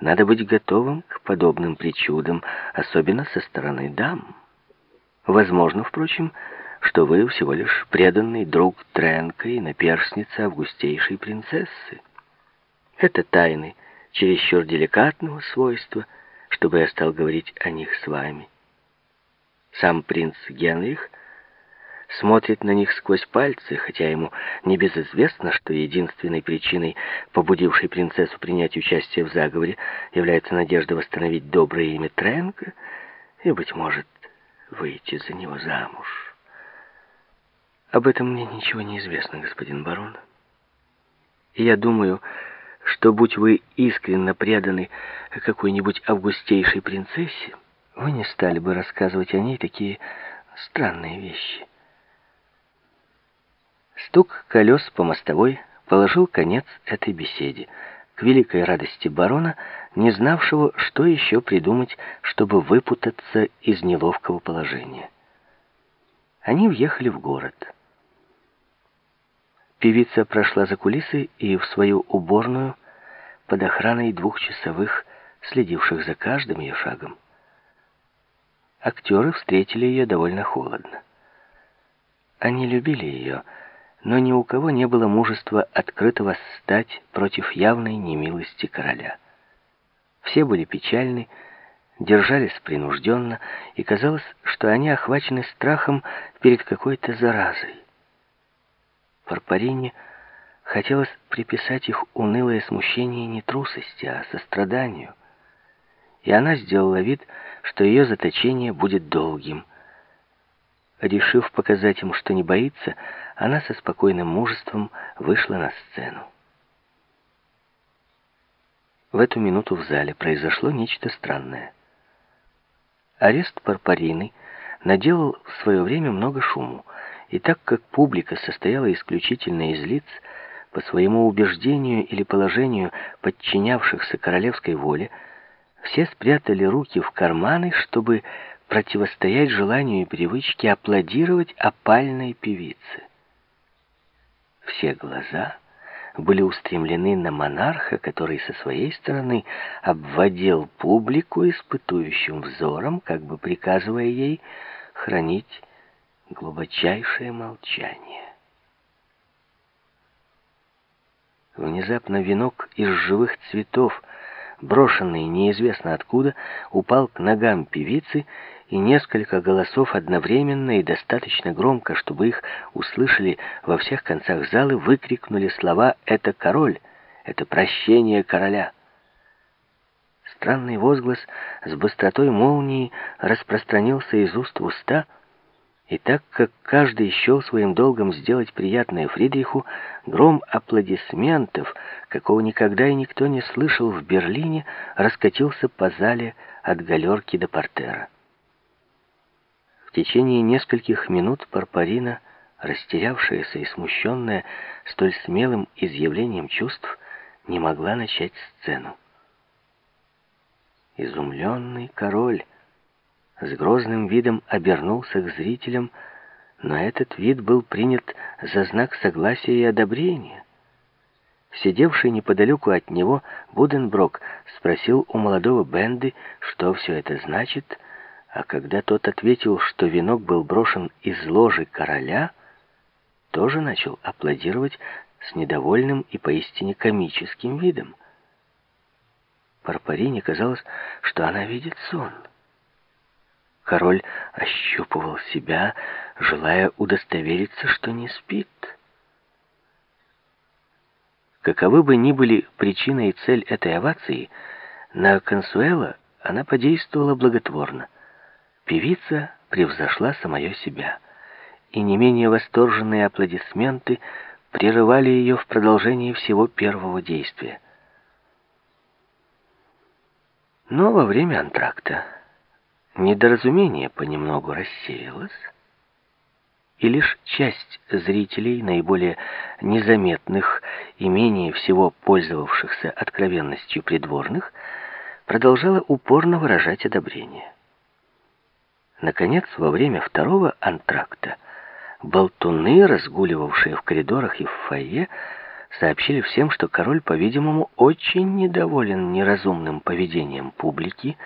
надо быть готовым к подобным причудам, особенно со стороны дам. Возможно, впрочем, что вы всего лишь преданный друг Тренка и наперсница августейшей принцессы. Это тайны чересчур деликатного свойства, чтобы я стал говорить о них с вами. Сам принц Генрих смотрит на них сквозь пальцы, хотя ему не безизвестно, что единственной причиной, побудившей принцессу принять участие в заговоре, является надежда восстановить доброе имя Тренка и, быть может, выйти за него замуж. Об этом мне ничего не известно, господин барон. И я думаю, что, будь вы искренне преданы какой-нибудь августейшей принцессе, вы не стали бы рассказывать о ней такие странные вещи. Стук колес по мостовой положил конец этой беседе, к великой радости барона, не знавшего, что еще придумать, чтобы выпутаться из неловкого положения. Они въехали в город. Певица прошла за кулисы и в свою уборную под охраной двух часовых, следивших за каждым ее шагом. Актеры встретили ее довольно холодно. Они любили ее, но ни у кого не было мужества открыто восстать против явной немилости короля. Все были печальны, держались принужденно, и казалось, что они охвачены страхом перед какой-то заразой. Парпарине хотелось приписать их унылое смущение не трусости, а состраданию, и она сделала вид, что ее заточение будет долгим. Решив показать им, что не боится, она со спокойным мужеством вышла на сцену. В эту минуту в зале произошло нечто странное. Арест Парпарины наделал в свое время много шуму, и так как публика состояла исключительно из лиц, по своему убеждению или положению подчинявшихся королевской воле, все спрятали руки в карманы, чтобы противостоять желанию и привычке аплодировать опальной певице. Все глаза были устремлены на монарха, который со своей стороны обводил публику испытующим взором, как бы приказывая ей хранить глубочайшее молчание. Внезапно венок из живых цветов, брошенный неизвестно откуда, упал к ногам певицы, и несколько голосов одновременно и достаточно громко, чтобы их услышали во всех концах залы, выкрикнули слова «Это король! Это прощение короля!» Странный возглас с быстротой молнии распространился из уст в уста, и так как каждый счел своим долгом сделать приятное Фридриху, гром аплодисментов, какого никогда и никто не слышал в Берлине, раскатился по зале от галерки до портера. Течение нескольких минут Парпарина, растерявшаяся и смущенная столь смелым изъявлением чувств, не могла начать сцену. Изумленный король с грозным видом обернулся к зрителям, но этот вид был принят за знак согласия и одобрения. Сидевший неподалеку от него Буденброк спросил у молодого Бенды, что все это значит, а когда тот ответил, что венок был брошен из ложи короля, тоже начал аплодировать с недовольным и поистине комическим видом. Парпарине казалось, что она видит сон. Король ощупывал себя, желая удостовериться, что не спит. Каковы бы ни были причина и цель этой овации, на Консуэла она подействовала благотворно. Певица превзошла самое себя, и не менее восторженные аплодисменты прерывали ее в продолжении всего первого действия. Но во время антракта Недоразумение понемногу рассеялось, и лишь часть зрителей, наиболее незаметных и менее всего пользовавшихся откровенностью придворных, продолжала упорно выражать одобрение. Наконец, во время второго антракта, болтуны, разгуливавшие в коридорах и в фойе, сообщили всем, что король, по-видимому, очень недоволен неразумным поведением публики,